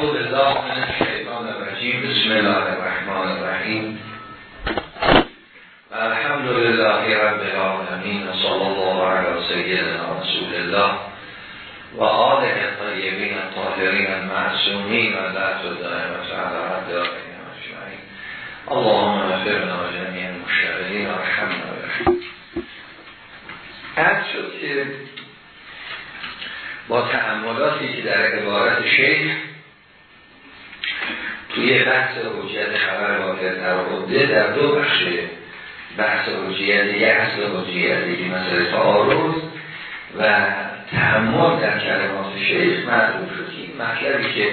اعوذ بالله من الشیطان الرجیم بسم الله الرحمن الرحیم الحمد لله رب العالمین و صلی الله علی سیدنا رسول الله و آله طیبین الطاهرین المعصومین و ذات الدائمة على رب العالمین اجمعین. اللهم اغفرنا جميع المشتغلین و رحمنا برحمت شد که با تعملاتی که در عبارت شیخ توی بحث حجیت خبر واقع در در دو بخش بحث حجیت یه اصل حجیت یکی مسئله تعارض و تحمل در کلمات شیخ معلوم شد که این مطلبی که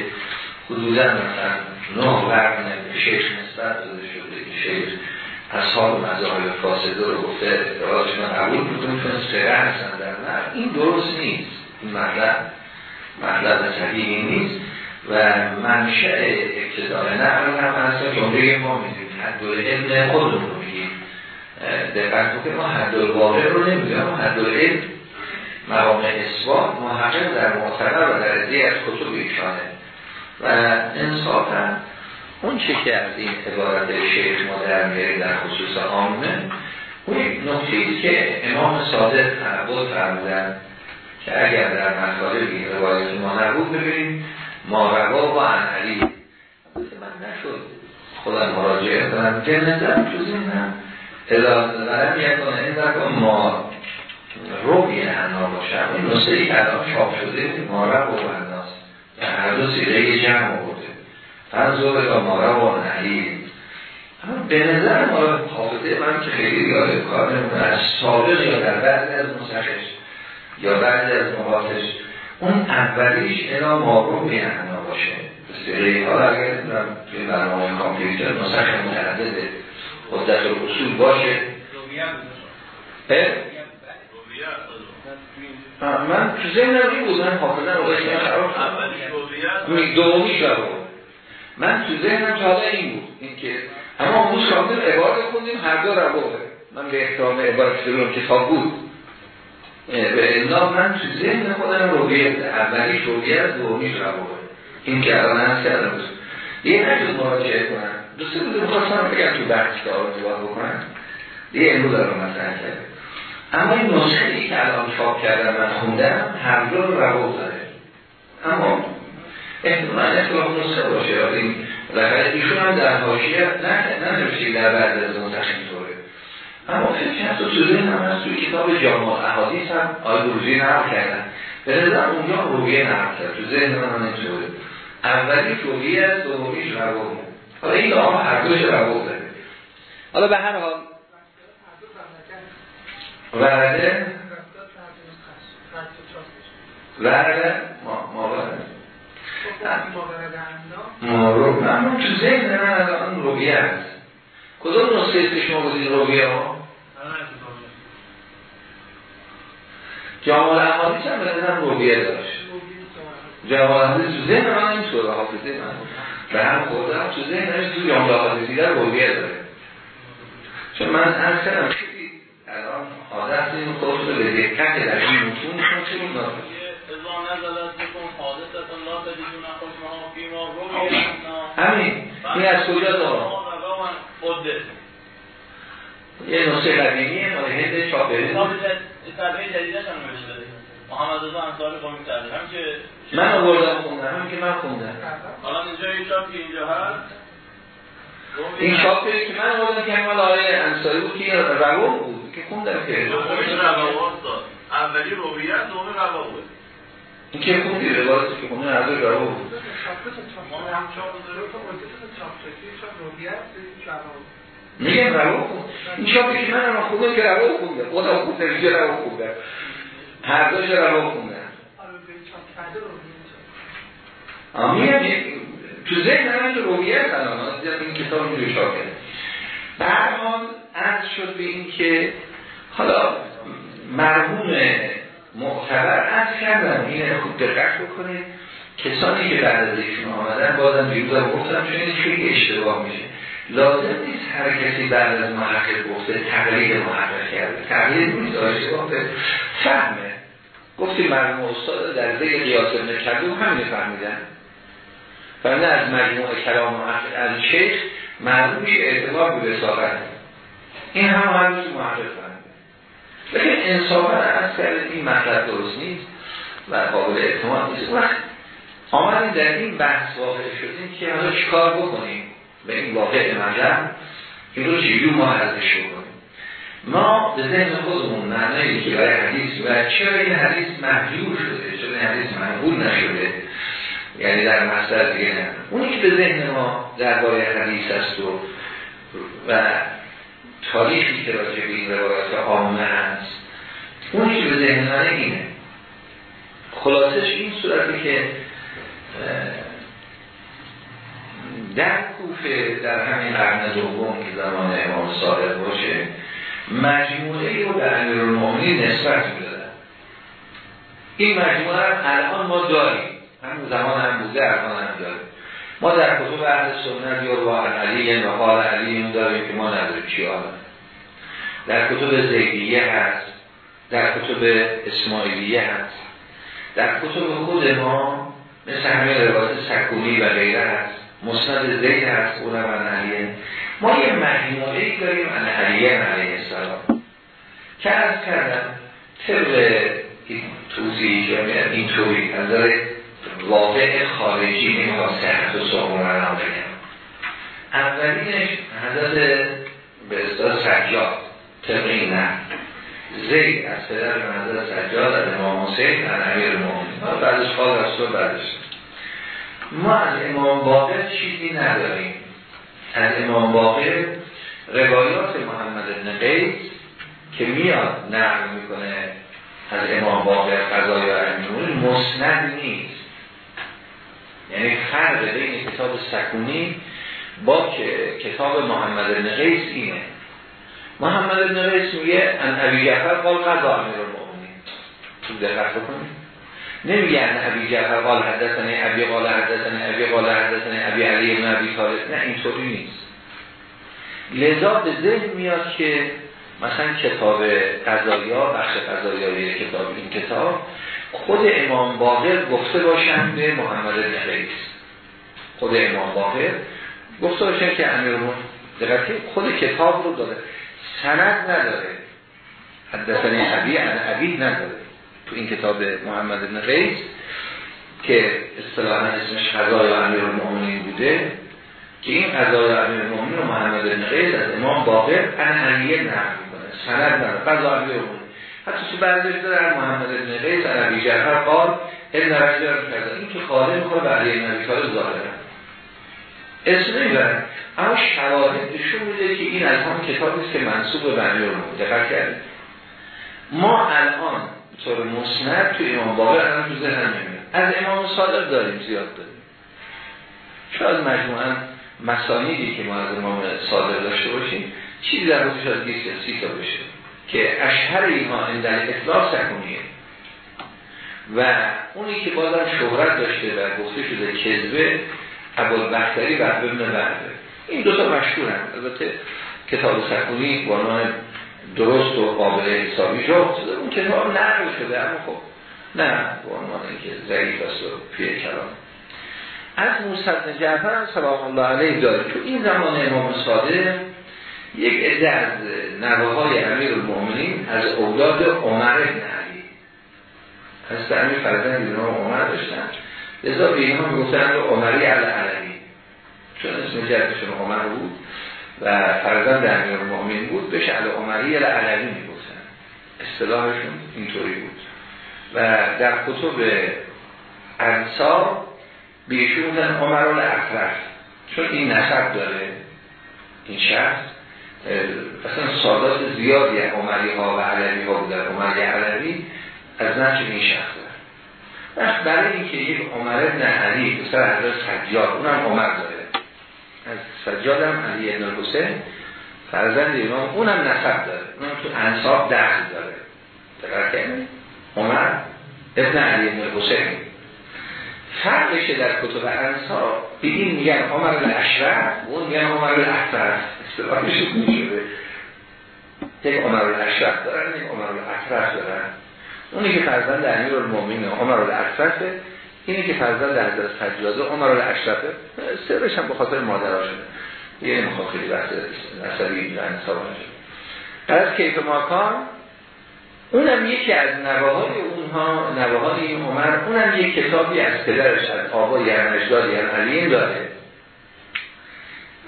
حدودا مثلا نه قرن به شیخ نسبت داده شده که شیخ اصحاب مذاهب فاسده رو گفته اعتراضش من قبول بودم چون سره هستن در مرد. این درست نیست. این مطلب مطلب صحیحی نیست. و منشأ ابتداء نقل هم اصلا جمله ما می‌دونیم. حد علم خودمون رو میگیم. دقت که ما حد واقع رو نمی‌دونیم. حد علم مقام اثبات محقق در معتبر و در ادهی از کتب ایشانه. و انصافا اون چه که از این عبارت شیخ ما در میاریم در خصوص عامه اون نکته که امام صادق تنبول فرمودن که اگر در مطالبی روایت ما نبود ببینیم ما روا و انحلی من نشد. خودم مراجعه کنم. که نظر تو ذهنم اداره دارم یکان این در ما. روی انا باشم این نسخه ای الان چاپ شده ما روا و اناس هر دو سیره جمع بوده فنزور و ما روا و انحلی اما به نظر ما حافظه من که خیلی یاد کار نمونه از سابق یا در بعضی از نسخش یا بعد از نقاطش اون اولیش اینا معروف به احنا باشه. بسیاری حالا اگر توی برنامه کامپیوتر نسخ متعدد قدرت اصول باشه. من تو ذهنم این بود من حافظم رو باشه خراب دومی شد من تو ذهنم تا حالا این بود این که اما اون شامل عبارت خوندیم هر دو رو من به احترام عبارت شروع کتاب بود. به الا من تو ذهن خودم رویت اولی رویت دومیش روابه این که الان هست کردم بود یه نجد مراجعه کنم. دوسته بوده بخواستم بگم تو بحث که آرون نگاه بکنم یه امروز دارم مثلا کرده. اما این نسخه ای که الان چاپ کردم من خوندم هر دو رو رواب داره. اما احتمال اختلاف نسخه باشه. این ایشون هم در حاشیه نه ننوشته در بعد از منتخب اما فکر هست تو ذهن هم هست توی کتاب جامع احادیث هم آی روزی نقل کردن. به نظر اونجا رویه نقل کرد. تو ذهن من هم اینطوره اولی رویه است دومیش روابه حالا این آقا هر دوش روابه حالا به هر حال. ورده؟ ورده؟ ما ما ورده. ما رو من تو ذهن من الان رویه است کدوم نسخه شما بودین رویه ها؟ جامال احادیث هم به نظرم رویه داشت. جامال احادیث تو ذهن من اینطور حافظه من. به هم خوردم تو ذهن تو جامال احادیثی در رویه داره. چون من از کردم خیلی الان حادث این خودش رو به دقت در این متون چون خیلی داره همین این از کجا دارم یه نسخه قدیمیه مال هند چاپ طبعه جدیدش هم نوشته محمد رضا انصاری قومی کرده هم که من آوردم خوندم. هم که من خوندم. حالا اینجا این چاپ که اینجا هست. این چاپ که من آوردم که همال آقای انصاری بود که روان بود که خوندم که اولی رویت دومی روان بود. این که خوندی روایت که خوندن هر دو روان بود. ما هم چاپ داریم میگم رو خود این چاپی که من هم خوبه که رو خونده. خدا خونده میگه رو خونده. هر دوش رو خونده. میگم تو ذهن من تو رویه الان این کتاب میگه شاکر بعد حال عرض شد به این که حالا مرمون معتبر عرض کردم این خوب دقت بکنید. کسانی که بعد از ایشون آمدن بازم دیروزم گفتم چون این خیلی اشتباه میشه. لازم نیست هر کسی بعد از محقق گفته تقلید محقق کرده. تقلید نیست داشته گفته فهمه. گفتی مرموم استاد در زیر قیاس ابن کدوم همین فهمیدن. نه از مجموع کلام و از شیخ معلوم میشه اعتبار به وساقت. این هم هم محقق فرنده لیکن انصافا از این مطلب درست نیست و قابل اعتماد نیست. وقت آمدیم در این بحث واقع شدیم که حالا چیکار بکنیم؟ به این واقع مطلب که رو چجور ما حضرش بکنیم. ما به ذهن خودمون معنایی که برای حدیث و چرا این حدیث محجور شده چرا این حدیث منقول نشده؟ یعنی در مصدر دیگه نه. اونی که به ذهن ما درباره حدیث است و و تاریخی که راجع به این روایت عامه هست اونی که به ذهن من اینه خلاصش این صورتی که در کوفه در همین قرن دوم که زمان امام صادق باشه مجموعه رو به امیر المؤمنین نسبت می‌دادن. این مجموعه الان ما داریم. همون زمان هم بوده الان هم داریم. ما در کتب اهل سنت یا رو علی و حال علی داریم که ما نداریم چی در کتب زیدیه هست. در کتب اسماعیلیه هست. در کتب خود ما مثل همه روایت سکونی و غیره هست. مسند زید هست اون و علیه ما یه مجموعه ای داریم ان علیه علیه السلام. که از کردم طبق توضیحی که این طوری نظر واقع خارجی نمی‌خواد صحت و سامون رو بگم. اولینش حضرت به اصطلاح سجاد طبق این نه زید از پدر منظر سجاد از امام حسین از امیر المؤمنین. بعدش خواهد رسول بعدش. ما از امام باقر چیزی نداریم. از امام باقر روایات محمد بن قیس که میاد نقل می‌کنه از امام باقر قضای امیر مسند نیست. یعنی فرق بین کتاب سکونی با کتاب محمد بن قیس اینه. محمد بن قیس میگه ان ابی جعفر قال قضا امیر المؤمنین. تو دقت بکنید. نمیگه ان ابی جعفر قال حدثنی ابی قال حدثنی ابی قال حدثنی ابی علی بن ابی طالب. نه اینطوری نیست. لذا به ذهن میاد که مثلا کتاب قضایا بخش قضایای کتاب این کتاب خود امام باقر گفته باشن به محمد بن خود امام باقر گفته باشن که امیر دقیقی خود کتاب رو داره. سند نداره. حدثنی عبی عن عبی نداره. تو این کتاب محمد بن قیس که اصطلاحا اسمش قضای امیر المؤمنین بوده که این قضای امیر المؤمنین و محمد بن قیس از امام باقر ان علیه نقل می‌کنه سند نداره قضای امیر المؤمنین. حتی تو بعضیش داره محمد بن قیس ابی جعفر قال این رجل کرده این که قاله می‌کنه به علیه نبی طالب ظاهره. اسم نمی‌برن اما شواهد نشون میده که این از هم کتابی است که منصوب به بنی رو دقت کردیم ما الان طور مسند تو امام باقر الان تو ذهن از امام صادق داریم زیاد داریم. شاید مجموعا مسانیدی که ما از امام صادق داشته باشیم چیزی در روز شاید 20 یا 30 تا بشه که اشهر اینها اندن اطلاق سکونیه و اونی که بازم شهرت داشته و گفته شده کذبه عبال بختری و ابن برده این دوتا مشهور هم البته کتاب سکونی با درست و قابل حسابی شد. اون کتاب نقل شده اما خب نه با عنوان اینکه ضعیف است و پیه کلام. از موسد جعفر هم سلام الله علیه داره تو این زمان امام صادق یک عده از نوه های امیر المؤمنین از اولاد عمر ابن علی. از امیر فرزند اینا عمر داشتن. لذا به اینا می‌گفتن عمری علی چون اسم جدشون عمر بود. و فرزند امیر المؤمنین بود بهش علی عمری علوی می‌گفتن اصطلاحشون اینطوری بود. و در کتب انصار بیشون بودن عمر الاطرف. چون این نسب داره این شخص اصلا سادات زیادی عمری ها و علوی ها بودن عمری علوی از نفس این شخص داره. برای اینکه یک عمر ابن علی پسر حضرت سجاد اونم عمر داره. از سجادم علی ابن حسین. فرزند امام اونم نسب داره. اونم تو انصاب دخل داره. دقیق عمر ابن علی ابن حسین. فرقشه در کتب انصاب به این میگن عمر الاشرف اون میگن عمر الاطرف. اصطلاحش می‌شده یک عمر الاشرف دارن یک عمر الاطرف دارن. اونی که فرزند امیر المومین عمر الاطرفه. اینه که فرزند در حضرت فجلاده عمر الاشرفه سرش هم به خاطر مادرها شده یه نمی‌خواد خیلی بحث اصلی انصاب شده از کیف ماکان اونم یکی از نواهای اونها نواهای این عمر اونم یک کتابی از پدرش از اجداد یعنی علیم داره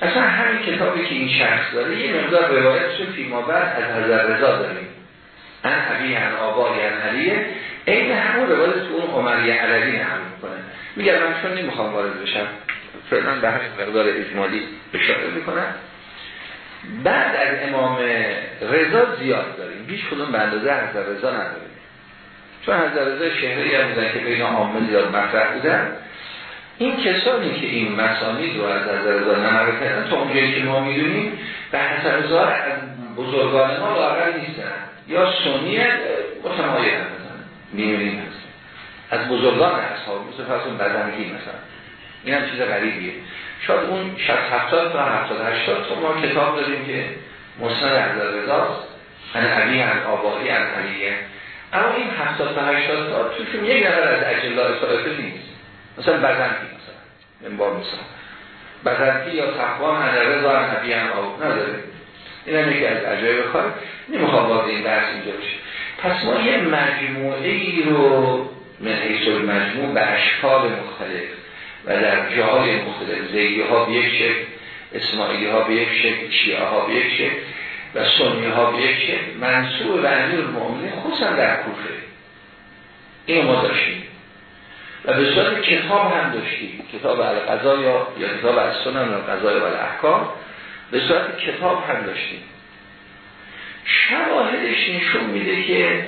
اصلا همین کتابی که این شخص داره یه مقدار روایتش فیما بعد از حضرت رضا داریم. ان حبی ان آبا یعنی این همون روایت تو اون عمری علوی نقل می‌کنه. میگم من چون نمی‌خوام وارد بشم فعلا به همین مقدار اجمالی اشاره می‌کنم. بعد از امام رضا زیاد داریم. هیچ کدوم به اندازه حضرت رضا نداریم. چون حضرت رضا شهری هم بودن که بین عامه زیاد مطرح بودن. این کسانی که این مسانی رو از حضرت رضا نمره کردن تا اونجایی که ما می‌دونیم به حضرت رضا بزرگان ما لاغر نیستن. یا سنی متمایل میونیم هست از بزرگان اصحاب مثل فرسون بدنگی مثلا. این هم چیز غریبیه. شاید اون 60 70 تا 70 80 تا ما کتاب داریم که مسند حضرت رضاست ان علی ان آبایی ان علیه. اما این 70 تا 80 تا توشون یک نفر از اجلا اصالت نیست. مثلا بزنگی مثلا. منبار مثلا. بزنگی یا تقوام ان رضا ان علی ان آب نداره این هم یکی از عجایب کار. نمی‌خوام وارد این درس اینجا بشه پس ما یه مجموعه ای رو حیث مجموع به اشکال مختلف و در جاهای مختلف زیدی ها به یک شکل اسماعیلی ها به یک شکل شیعه ها به یک شکل و سنی ها به یک شکل. منصوب و امیر خصوصا در کوفه. این ما داشتیم. و به صورت کتاب هم داشتیم. کتاب القضا یا یا کتاب از سنن القضا و الاحکام. به صورت کتاب هم داشتیم. شواهدش نشون میده که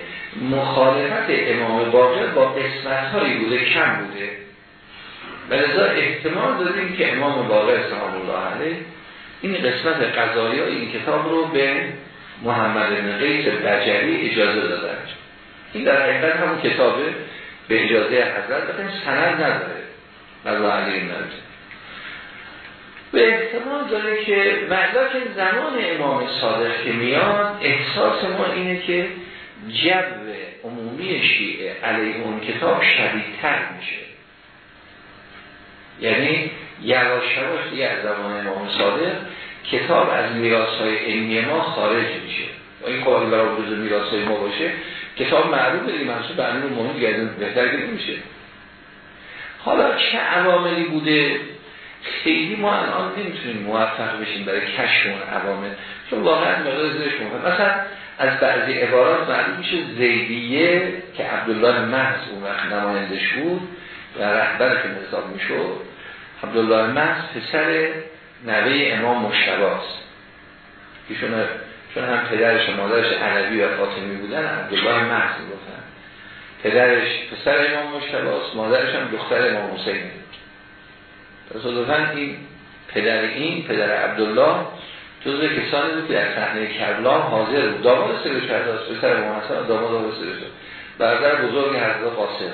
مخالفت امام باقر با قسمت هایی بوده کم بوده. و احتمال دادیم که امام باقر سلام الله علیه این قسمت قضایی این کتاب رو به محمد بن قیس بجری اجازه دادن. این در حقیقت همون کتابه به اجازه حضرت بکنیم سند نداره. الله علیه نداره به احتمال داره که که زمان امام صادق که میاد احساس ما اینه که جو عمومی شیعه علیه اون کتاب شدیدتر میشه. یعنی یواش یواش دیگه از زمان امام صادق کتاب از میراث های علمی ما خارج میشه. و این قابل برای وجود میراث ما باشه کتاب معروف دیگه منصوب به امیر مومن گردن بهتر میشه حالا چه عواملی بوده؟ خیلی ما الان نمی‌تونیم موفق بشیم برای کشف اون عوامل. چون واقعا مقدار زیرش مفهوم مثلا از بعضی عبارات معلوم میشه زیدیه که عبدالله محض اون وقت نمایندش بود و رهبر که نظام می‌شد. عبدالله محض پسر نوه امام مشتباست ایشون چون هم پدرش و مادرش علوی و فاطمی بودن عبدالله محض گفتن پدرش پسر امام مشتباست مادرش هم دختر امام حسین تصادفاً این پدر این پدر عبدالله جزو کسانی بود که در صحنه کربلا حاضر بود. داماد سر کرده است پسر امام حسن داماد آقا سر برادر بزرگ حضرت قاسم.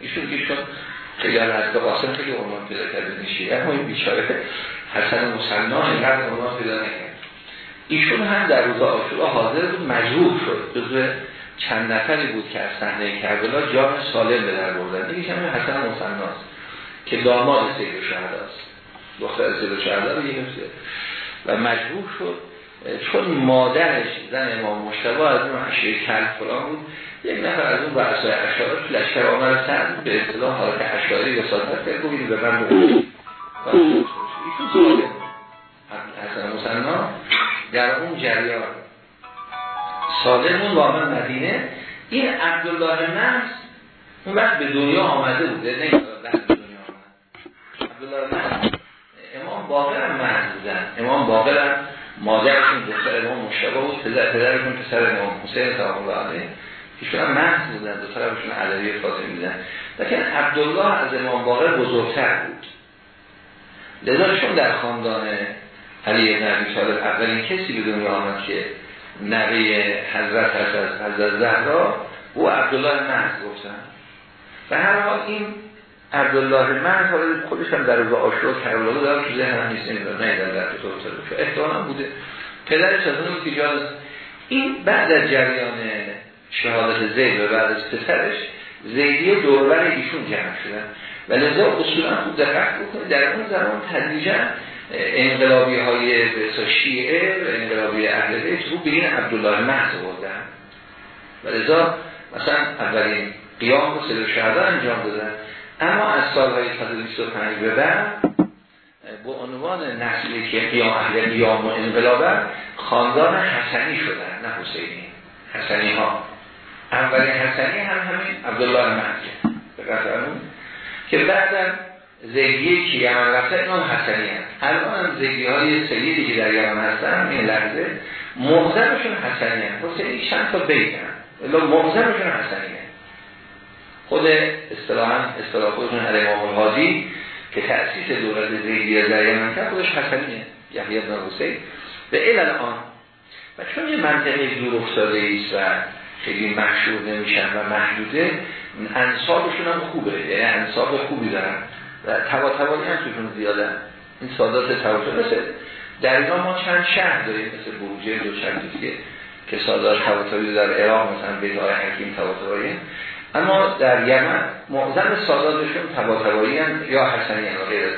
ایشون که خیلی از حضرت قاسم خیلی عنوان پیدا کرده نشید اما این بیچاره حسن مسلمان اینقدر عنوان پیدا نکرد. ایشون هم در روز آشورا حاضر بود مجروح شد. جزو چند نفری بود که از صحنه کربلا جان سالم به در بردن. یکی هم حسن مسلمانست که داماد سید شهداست دختر سید شهدا رو گرفته و مجبور شد چون مادرش زن امام مشتبه از اون عشیه کل فلان بود یک نفر از اون برسای اشاره تو لشکر آمد سند به اصطلاح حالت اشاری وساطت کرد بگید به من بود حسن مسنا در اون جریان سالمون با من مدینه. این عبدالله نفس اون وقت به دنیا آمده بوده نه به عبدالله امام باقر هم امام باقر هم مادرشون دختر امام مشتبه بود پدر پدرشون پسر امام حسین سلام الله علیه. ایشون هم مرد بودن دو طرفشون علوی فاطمی بودن. لیکن عبدالله از امام باقر بزرگتر بود. لذا چون در خاندان علی ابن عبی طالب اولین کسی به دنیا آمد که نوه حضرت از حضرت زهرا او عبدالله مرد گفتن. و هر حال این عبدالله مرد حالا خودش هم در روز آشورا کربلا دارم تو ذهن هم نیست نه در در طور احتمال بوده. پدرش از اون بود این بعد از جریان شهادت زید و بعد از پسرش زیدی دوربر ایشون جمع شدن. و لذا اصولا خوب دقت بکنید در اون زمان تدریجا انقلابی های شیعه و انقلابی اهل بیت رو به عبدالله محض بردن و لذا مثلا اولین قیام و سلو انجام دادن. اما از سالهای 125 به بعد با عنوان نسلی که قیام اهل قیام و انقلابه خاندان حسنی شدن نه حسینی. حسنی ها اولین حسنی هم همین عبدالله محض به که بعدم زیدیه که یمن رفته اینا حسنی هست الان هم زیدی های سیدی که در یمن هستن این لحظه مغزمشون حسنی هست حسینی چند تا بیت هم. الا مغزمشون حسنی هست خود اصطلاحا اصطلاح خودشون علی امام الحاجی که تأسیس دولت زیدی در یمن کرد خودش حسنیه. یحیی بن حسین. به علل آن. و چون یه منطقه دور افتاده ایست و خیلی مشهور نمیشن و محدوده انصابشون هم خوبه. یعنی انصاب خوبی دارن. و تواتوانی هم توشون زیاده. این سادات تواتوانی مثل در اینا ما چند شهر داریم. مثل بروجه دو که سادات تواتوانی در عراق مثلا های حکیم تواتوانی اما در یمن معظم ساداتشون تواتوانی یا حسنی هم غیر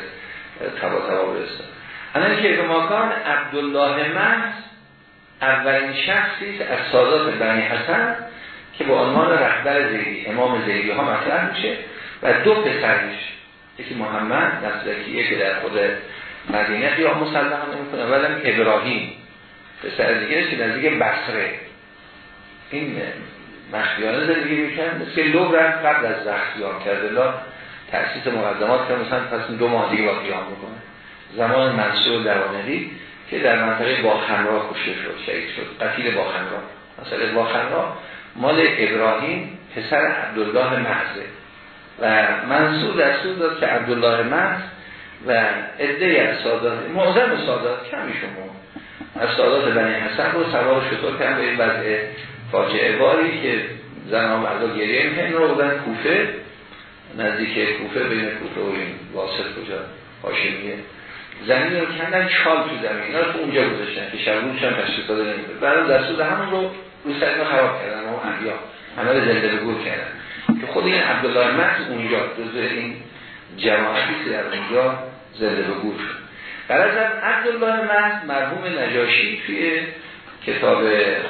تواتوانی هستن اما که به ماکان عبدالله محض اولین شخصی از سادات بنی حسن که به عنوان رهبر زیدی امام زیدی ها مطرح میشه و دو پسرش یکی محمد نسلکیه که در خود مدینه یا مسلح نمی‌کنه ولم ابراهیم پسر دیگه که نزدیک بصره. این مخفیانه زندگی میکن مثل لو رفت قبل از زختیان کرده لا تأسیس مقدمات که مثلا پس دو ماه دیگه با قیام بکنه زمان منصور دوانقی که در منطقه باخنرا کشته شد شهید شد. قتیل باخنرا مثلا باخنرا مال ابراهیم پسر عبدالله محضه. و منصور دستور داد که عبدالله محض و عده از سادات معظم سادات کمی شما. از سادات بنی حسن رو سوار شطور کردن به این وضع فاجعه باری که زن ها مردا گریه می‌کنن رو بودن کوفه. نزدیک کوفه بین کوفه و این واسط کجا؟ هاشمیه. زمین رو کندن چال تو زمین. اینا رو اونجا گذاشتن که شبونش هم تشکیل داده نمیده بعد دستور همون رو رو سر خراب کردن. اون احیا. همه زنده به گور کردن. که خود این عبدالله محض اونجا جزء این جماعتی که در اونجا زنده به گور شد. از عبدالله محض مرحوم نجاشی توی کتاب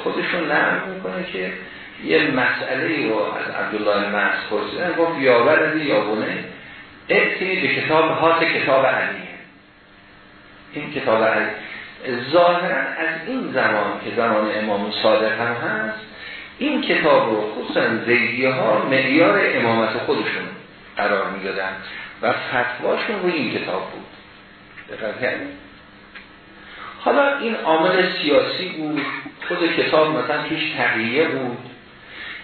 خودشون نقل می‌کنه که یه مسئله رو از عبدالله محض پرسیدن گفت یا ولدی یا بونه ائتی به کتاب هات کتاب علیه این کتاب علی. ظاهرا از این زمان که زمان امام صادق هم هست این کتاب رو خصوصا زیدیه ها معیار امامت خودشون قرار می‌دادن و فتواشون رو این کتاب بود. دقیق حالا این عامل سیاسی بود خود کتاب مثلا توش تقییه بود.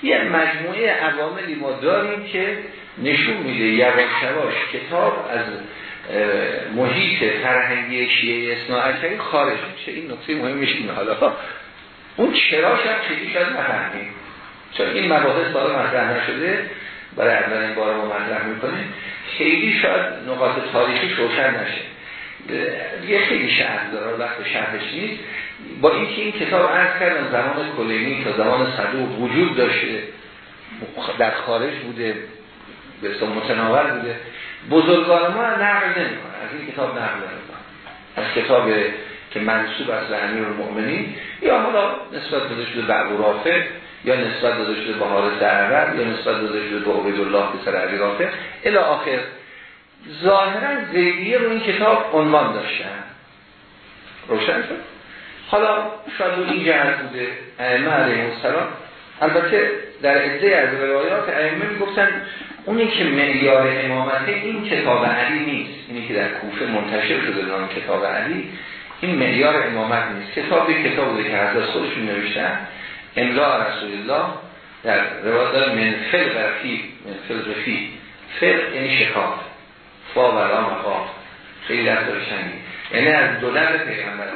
یه مجموعه عواملی ما داریم که نشون میده یواش یواش کتاب از محیط فرهنگی شیعه اصناعتری خارج میشه. این نکته مهمش اینه حالا اون چراش هم خیلی شاید نفهمیم. چون این مباحث سال مطرح نشده برای اولین بار ما مطرح می‌کنیم. خیلی شاید نقاط تاریخی روشن نشه. یه خیلی شهر داره وقت شهرش نیست. با اینکه این کتاب عرض کردن زمان کلینی تا زمان صدوق وجود داشته در خارج بوده به متناول بوده. بزرگان ما نقل نمی‌کنه از این کتاب نقل نمی‌کنه از کتاب که منصوب از امیر المؤمنین یا حالا نسبت داده شده به ابو یا نسبت داده شده به حارث عرب یا نسبت داده شده به عبدالله به سر علی رافع الی آخر ظاهرا زیدیه رو این کتاب عنوان داشتن روشن شد. حالا شاید این جهت بوده ائمه علیه السلام. البته در عده از روایات ائمه می‌گفتن اونی که معیار امامته این کتاب علی نیست. اینی که در کوفه منتشر شده نام کتاب علی این معیار امامت نیست. کتابی کتاب بوده که حضرت خودشون نوشتن املا رسول الله در روایت من فل رفی من فل رفی فل یعنی شکاف فا و را مقام. خیلی در داشتنی یعنی از دولت پیغمبر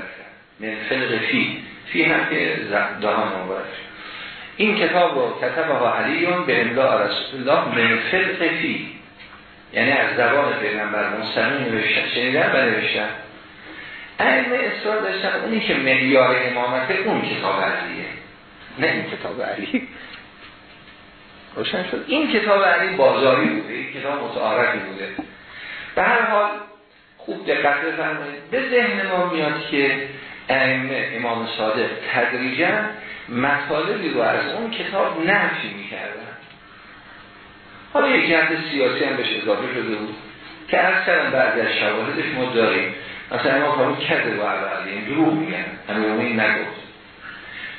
من فل رفی فی. هم که دهان مبارک این کتاب رو کتب ها علیون به املا رسول الله من فل رفی یعنی از زبان پیغمبر مستقیم نوشتن شنیدن و نوشتن علم اصرار داشتن اونی که معیار امامت اون کتاب علیه. نه این کتاب علی. روشن شد. این کتاب علی بازاری بوده. این کتاب متعارفی بوده. به هر حال خوب دقت بفرمایید. به ذهن ما میاد که ائمه امام صادق تدریجا مطالبی رو از اون کتاب نفی می‌کردن. حالا یک جهت سیاسی هم بهش اضافه شده بود که از کردن بعضی از شواهدش ما داریم. مثلا ما فرمون کرده با این دروغ میگن. این نگفت.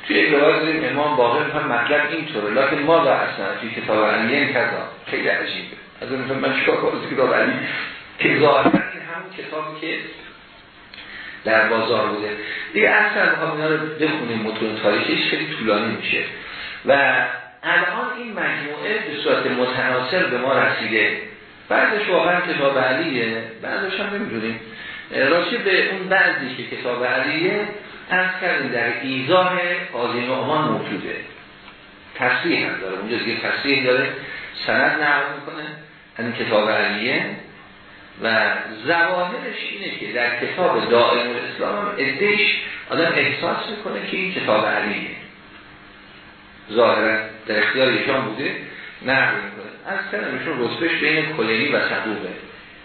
توی داریم امام باقی میفهم مطلب اینطوره. لیکن ما دا اصلا؟ توی کتاب علی این کذا. خیلی عجیبه. از اون من چکار کنم کتاب علی که این همون کتابی که در بازار بوده. دیگه اصلا بخوام اینا رو بخونیم متون تاریخیش خیلی طولانی میشه. و الان این مجموعه به صورت متناسل به ما رسیده. بعدش واقعا کتاب علیه بعدش هم نمی‌دونیم. راستی به اون بعضی که کتاب علیه از کردیم در ایزاه قاضی نعمان موجوده. تصریح هم داره. اونجا دیگه تصریح داره. سند نقل می‌کنه. این کتاب علیه. و زواهرش اینه که در کتاب دائم الاسلام ادهش آدم احساس می‌کنه که این کتاب علیه. ظاهرا در اختیار ایشان بوده نقل می‌کنه. از کلمشون رتبهش بین کلینی و صدوقه.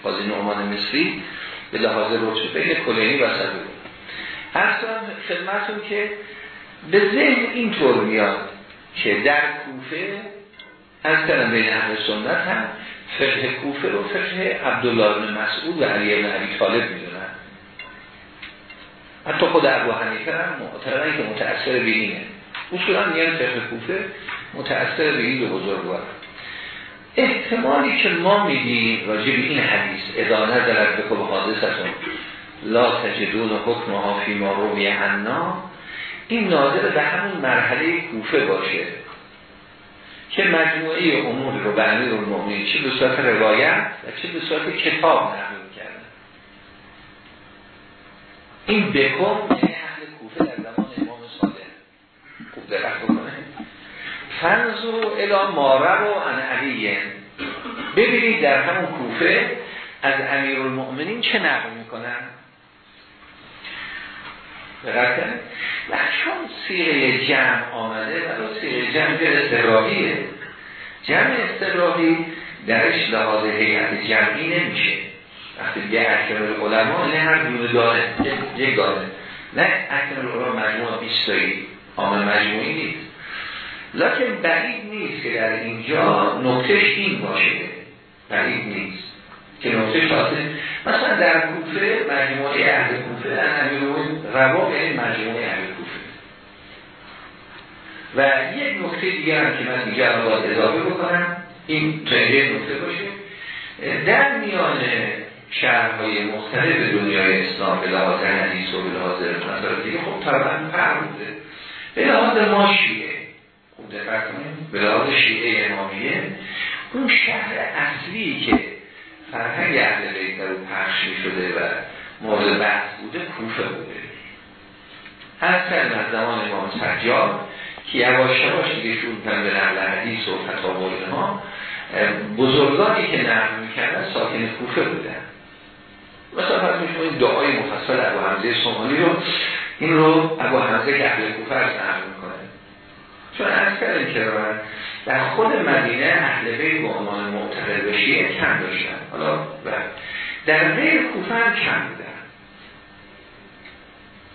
قاضی نعمان مصری به لحاظ رتبه بین کلینی و صدوقه. اصلا خدمتون که به ذهن اینطور میاد که در کوفه از بین اهل سنت هم فقه کوفه رو فقه عبدالله بن مسعود و علی بن عبی طالب می‌دونن. حتی خود ابو حنیفه هم معتقدن که متأثر به اینه. اصولا میگن فقه کوفه متأثر به این بزرگوار. احتمالی که ما میدیم راجع به این حدیث ادانه دارد به خب حادثتون لا تجدون حکم ها فی ما روی عنا این ناظر به همون مرحله کوفه باشه. که مجموعه امور رو به امیر المؤمنین چه به صورت روایت و چه به صورت کتاب نقل کردن این بکن یعنی اهل کوفه در زمان امام صادق. خوب دقت بکنه. فنزو الا ماره و ان علیه ببینید در همون کوفه از امیر المؤمنین چه نقل می‌کنن؟ و چون سیره جمع آمده و سیره جمع به استقراهیه جمع استقراهی درش لحاظ حیعت جمعی نمیشه. وقتی یه اکرم علما نه هر دونه داره یک داره. نه اکرم علما مجموعه بیستایی آمه مجموعی نیست. لیکن بعید نیست که در اینجا نقطش این باشه. بعید نیست. که نقطه شاطه مثلا در کوفه مجموعه اهل کوفه در امیرون روا یعنی مجموعه اهل کوفه. و یک نقطه دیگر هم که من دیگر رو باید اضافه بکنم این تنجه نقطه باشه. در میان شهرهای مختلف دنیای اسلام به لحاظ حدیث و به لحاظ مسائل دیگه خب طبعا فرق به لحاظ ما شیعه خوب دقت کنیم به لحاظ شیعه امامیه اون شهر اصلی که فرهنگ اهل بیت در اون پخش می شده و مورد بحث بوده کوفه بوده. هر سر از زمان امام سجاد که یواش یواش دیگه شروع به نقل حدیث و فتاوی ما بزرگانی که نقل می‌کردن ساکن کوفه بودن. مثلا فرض میشون این دعای مفصل ابو حمزه سومانی رو این رو ابو حمزه که اهل کوفه از نقل چون از کردن که در خود مدینه اهل بیت به عنوان معتقد به کم داشتن. حالا در غیر کوفه هم کم بودن.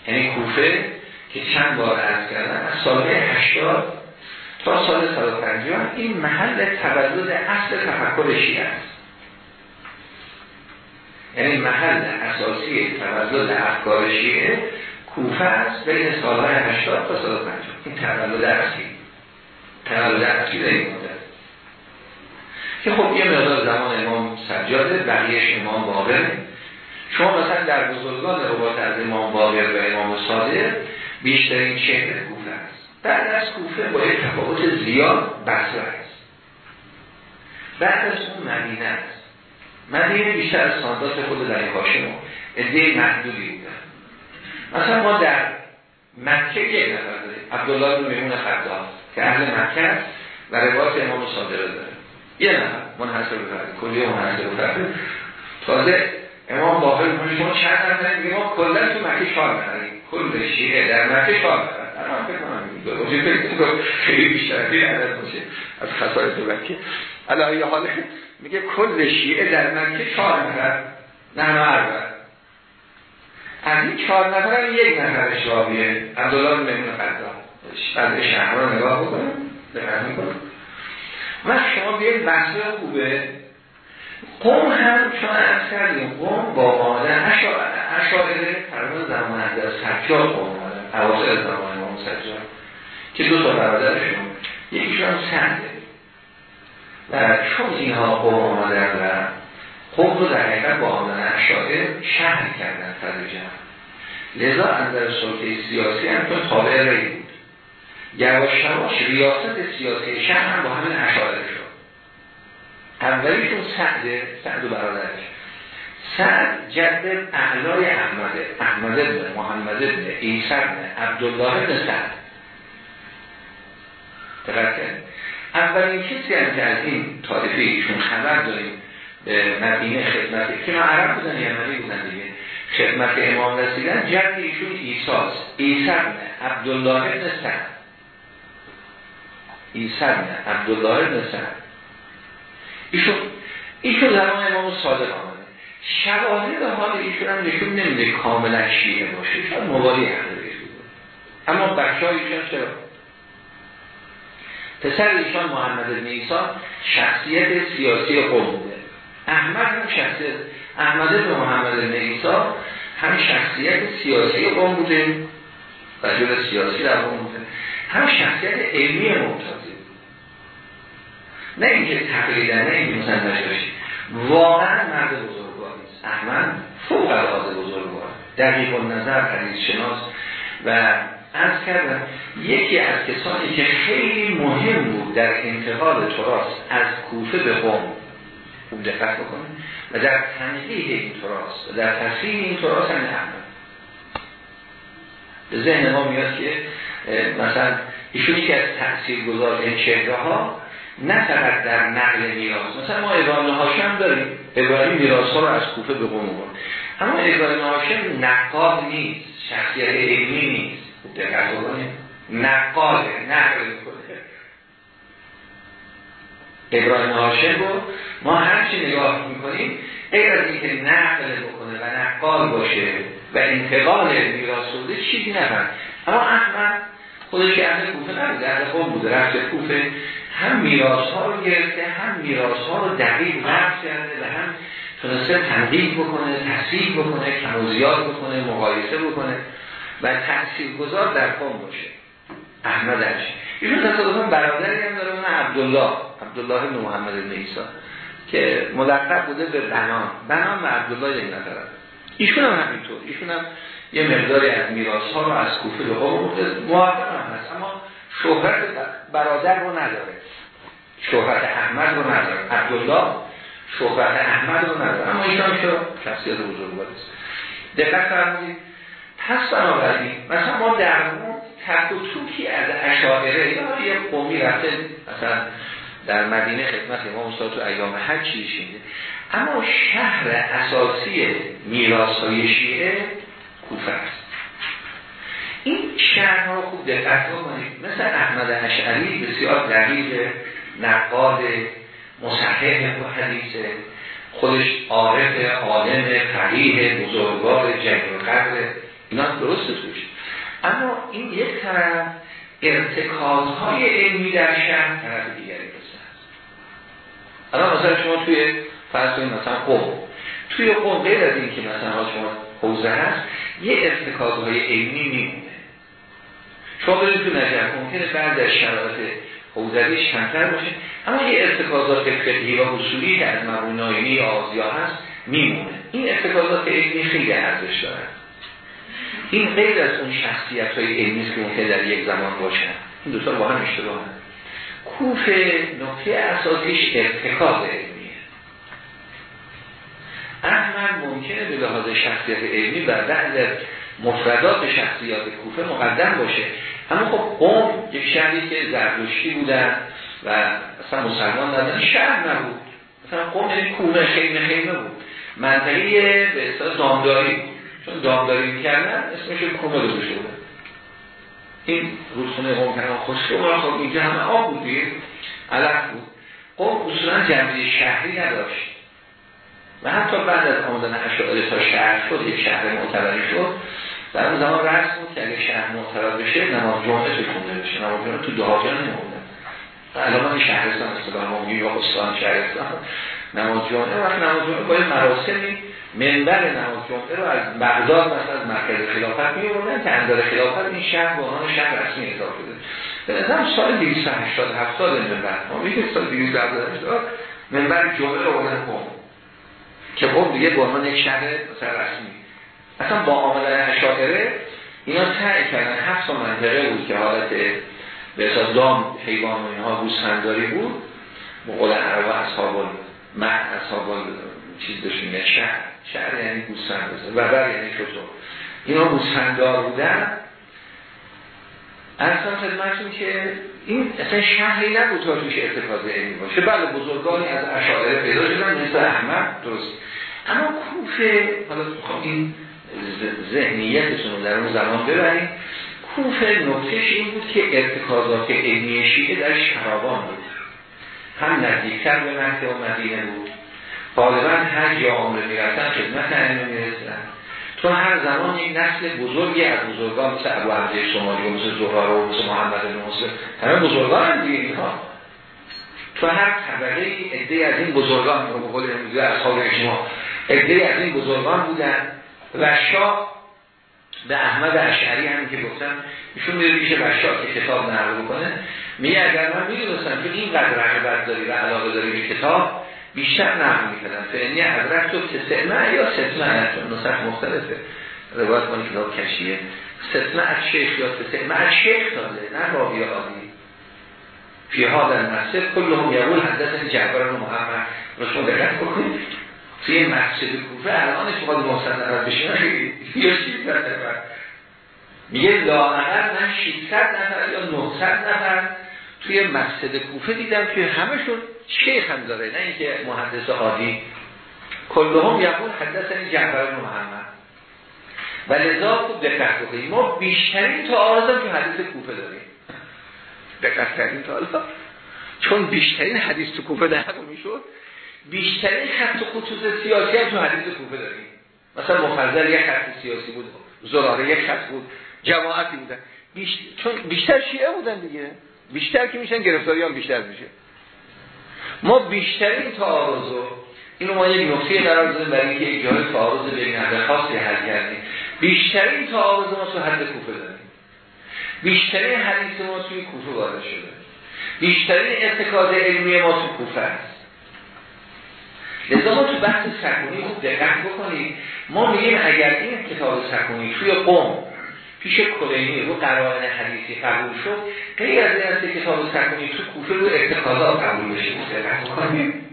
یعنی کوفه که چند بار عرض کردن از سال 80 تا سال 150 این محل تولد اصل تفکر شیعه است. یعنی محل اساسی تولد افکار شیعه کوفه است بین سالهای 80 تا 150 این تولد اصلی. در این مدت. که خب یه مقدار زمان امام سجاده بقیهش امام باقر شما مثلا در بزرگان روایت از امام باقر و امام صادق بیشترین شهر کوفه است. بعد از کوفه با یک تفاوت زیاد بسره است. بعد از اون مدینه است. مدینه بیشتر از ساندات خود در هاشم ادهی محدودی بودن مثلا ما در مکه یک نفر داریم عبدالله بن میمون خطاب که اهل مکه است و روایت امام صادقه داره. یه نفر منحصر به فرد کلی منحصر به فرد تازه امام باقر میگه شما چند نفر میگه ما کلا تو مکه شار نداریم کل شیعه در مکه شار نداریم الان فکر کنم خیلی بیشتر عدد باشه. از خصائص مکه. علی حال میگه کل شیعه در مکه چهار نفر. نه نه از این چهار نفر هم یک نفر شابیه عبدالله ممنون قدام بعد شهر رو نگاه بکنم. دقت می‌کنم. و شما بیاید بحث خوبه. قوم هم چون از کردیم. قوم با آمدن اشاره فرمان زمان از سجاد قوم آمدن حواصل زمان امام سجاد. که دو تا برادرشون یکیشون سنده. و چون اینها قوم آمدن و قوم رو در حقیقت با آمدن اشاره شهر کردن فرجم لذا اندر سلطه سیاسی هم تو تابع رئی بود. یواش یواش ریاست سیاسی شهر هم با همین اشاره شد. اولیشون سعده سعد و برادرش. سعد جد اعلای احمد احمد ابن محمد ابن عیسی ابن عبدالله ابن سعد. دقت اولین کسی هم که از این طایفه ایشون خبر داریم مدینه خدمت ما عرب بودن یمنی بودن دیگه. خدمت امام رسیدن جد ایشون عیساست عیسی ابن عبدالله ابن سعد. عیسی ابن عبدالله ابن سعد. ایشون ایشون زمان امام صادق آمده. شواهد حال ایشون هم نشون نمیده کاملا شیعه باشه. شاید موالی بود. اما بچه ایشون چرا؟ پسر ایشان محمد بن شخصیت سیاسی قم احمد هم شخصیت احمد بن محمد بن هم شخصیت سیاسی قوم بوده. رجل سیاسی در قوم بوده. هم شخصیت علمی ممتازی نه اینکه تقریدا نه اینکه مثلا نشاشی واقعا مرد بزرگواری است. احمد فوق العاده بزرگوار. دقیق نظر حدیث شناس. و از کردم یکی از کسانی که خیلی مهم بود در انتقال تراس از کوفه به قوم خوب دقت بکنید و در تنقیح این تراس و در تصحیح این تراس هم احمد به ذهن ما میاد که مثلا ایشونی که از تأثیر گذار این چهره ها نه فقط در نقل میراث مثلا ما ابراهیم هاشم داریم. ابراهیم میراث ها رو از کوفه به قوم برد اما ابراهیم هاشم نقاد نیست شخصیت علمی نیست. دقت بکنید. نقاله نقل ابراهیم هاشم رو ما هرچی نگاه می‌کنیم غیر از اینکه نقل بکنه و نقال باشه و انتقال میراث شده چیزی نفهم اما احمد خودش که اهل کوفه نبوده اهل قوم بوده رفت کوفه هم میراث ها رو گرفته هم میراث ها رو دقیق نقل کرده و هم تونسته تنقیق بکنه تصحیح بکنه کم و زیاد بکنه مقایسه بکنه و تأثیر گذار در قوم باشه. احمدش ایشون تصادفا برادری هم داره اون عبدالله عبدالله بن محمد بن که ملقب بوده به بنان. بنان و عبدالله یک نفر ایشون هم همینطور. ایشون هم یه مقداری از میراث ها رو از کوفه به قوم موافق هم هست اما شهرت برادر رو نداره. شهرت احمد رو نداره. عبدالله شهرت احمد رو نداره. اما ایشان که شخصیت بزرگ است. دقت فرمودید. پس بنابراین مثلا ما در تک و توکی از اشاعره یا یه قومی رفته مثلا در مدینه خدمت امام استاد تو ایام حج چیزی اما شهر اساسی میراث شیعه کوفه است. این شهرها خوب دقت کنید مثل احمد اشعری بسیار دقیق نقاد مصحح و حدیثه خودش عارف عالم فقیه بزرگوار جنگ قدر اینا درست توش. اما این یک طرف ارتکازهای علمی در شهر طرف دیگری هست الان مثلا شما توی فرض کنید مثلا قوم. توی قوم غیر از این که مثلا شما حوزه هست یه ارتکازهای علمی میمونه. شما برید تو نجف ممکنه بعد از شرایط حوزویش کمتر باشه اما یه ارتکازات فقهی و اصولی که از ناینی آزیا هست میمونه. این ارتکازات علمی خیلی ارزش دارن. این غیر از اون شخصیت های علمی که ممکن در یک زمان باشن. این دوتا با هم اشتباه هم. کوفه نقطه اساسیش ارتکاز علمیه. احمد ممکنه به لحاظ شخصیت علمی و بعد مفردات شخصیات کوفه مقدم باشه. اما خب قوم یک شهری که زردشتی بودن و اصلا مسلمان ندارن شهر نبود. مثلا قوم یعنی کومه خیمه خیمه بود. منطقه به اصطلاح دامداری بود. چون دامداری می‌کردن اسمش رو بوده این رودخونه قوم کنان خشکه و خب اینجا همه آب بود علف بود. قوم اصولا جنبه شهری نداشت. و حتی بعد از آمدن اشعاری تا شهر شد یک شهر معتبری شد. در اون زمان رسم بود که اگه شهر معتبر بشه نماز جمعه خونده بشه نماز جمعه تو دهاجا نمونده الان شهرستان اصطلاح ما میگیم استان شهرستان نماز جمعه وقت نماز جمعه باید مراسمی منبر نماز جمعه رو از بغداد مثلا از مرکز خلافت میوردن که اندار خلافت این شهر به عنوان شهر رسمی حساب شده. به نظرم سال 280 70 منبر. ما میگه سال 280 منبر جمعه رو بردن قوم. که قوم دیگه به عنوان یک شهر مثلا رسمی. اصلا با آمدن اشاعره اینا سعی کردن هفت منطقه بود که حالت به اساس دام حیوان و اینها گوسفنداری بود. قول عرب اصحاب مع اصحاب چیز داشتیم شهر. شهر یعنی گوسفند و بر یعنی شطور اینا گوسفندار بودن. اصلا خدمتون که این اصلا شهری نبود تا توش ارتکاز علمی باشه. بله بزرگانی از اشاعره پیدا شدن مثل احمد. درست. اما کوفه حالا خب این ذهنیتشون رو در اون زمان ببریم. کوفه نکتهش این بود که ارتکازات علمی شیعه در شرابان بود. هم نزدیکتر به مکه و مدینه بود. غالبا هر یا عمره می‌رفتن خدمت علمی می‌رسن تو هر زمان یک نسل بزرگی از بزرگان مثل ابو عبده شمالی و مثل زهرا و مثل محمد بن همه بزرگان هم دیگه اینها. تو هر طبقه عده از این بزرگان رو قول امروزی اصحاب اجماع عده از این بزرگان بودن و شاه به احمد اشعری هم که گفتم ایشون میره پیش بشار که کتاب نقل بکنه. میگه اگر من می‌دونستم که اینقدر رغبت داری و علاقه داری به کتاب بیشتر نقل می‌کردم فعنی حضرت تو تسمه یا ستمه نصف مختلفه. روایت کنی کتاب کشیه. ستمه از شیخ یا تسمه از شیخ داده نه راوی عادی. فی ها در مسجد کل هم یقول حدث جعبر محمد رسول دقت بکنید. توی مسجد کوفه الان اتفاق محسن نفر بشینه یا 600 نفر میگه لاغر من 600 نفر یا 900 نفر. توی مسجد کوفه دیدم که همشون شیخ هم داره نه اینکه محدث عادی. کلهم یقول حدثنی جعفر بن محمد. و لذا خوب دقت بکنیم ما بیشترین تعارض هم تو حدیث کوفه داریم. دقت کردیم تا حالا؟ چون بیشترین حدیث تو کوفه در می‌شد بیشترین خط خطوط سیاسی هم تو حدیث کوفه داریم. مثلا مفضل یک خط سیاسی بود زراره یک خط بود جماعتی بودن. بیشتر... چون بیشتر شیعه بودن دیگه. بیشتر که میشن گرفتاری هم بیشتر میشه. ما بیشترین تعارض رو اینو ما یک نقطه قرار دادیم برای اینکه یک جای تعارض بین حد خاصی حل کردیم. بیشترین تعارض ما تو حد کوفه داریم. بیشترین حدیث ما توی کوفه وارد شده. بیشترین ارتکاز علمی ما تو کوفه است. لذا ما تو بحث سکونی خوب دقت بکنید ما میگیم اگر این کتاب سکونی توی قوم پیش کلینی رو قرائن حدیثی قبول شد. غیر از این است کتاب سکونی تو کوفه رو ارتکازات قبول بشه. بود دقت بکنیم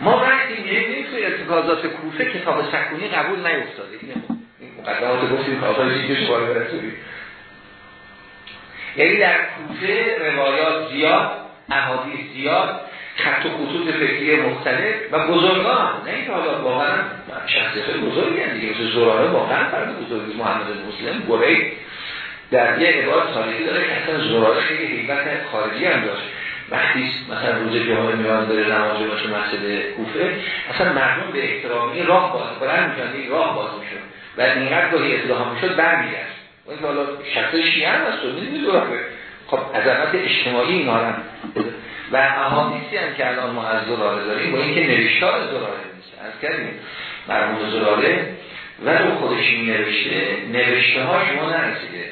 ما وقتی میگیم توی ارتکازات کوفه کتاب سکونی قبول نیفتاده. این مقدمات گفتیم که آقای دیگه شوال برسولی یعنی در کوفه روایات زیاد احادیث زیاد خط و خطوط فکری مختلف و بزرگان. نه اینکه حالا واقعا شخصیت بزرگی هم دیگه مثل زراره واقعا فرد بزرگی محمد مسلم گره در یه عبارت تاریخی داره که اصلا زراره خیلی حیبت خارجی هم داشت. وقتی مثلا روز جمعه میان داره نماز باشه مسجد کوفه اصلا مردم به احترامی راه باز بلند میشن راه باز می‌شد. و اینقدر گاهی ازدهام می‌شد برمیگشت. اون حالا شخص شیعه هم هست و خب عظمت اجتماعی اینا هم. و احادیثی هم که الان ما از زراره داریم با اینکه نوشتار زراره نیست. از کردیم. مرمون زراره. و رو خودش این نوشته نوشته ها شما نرسیده.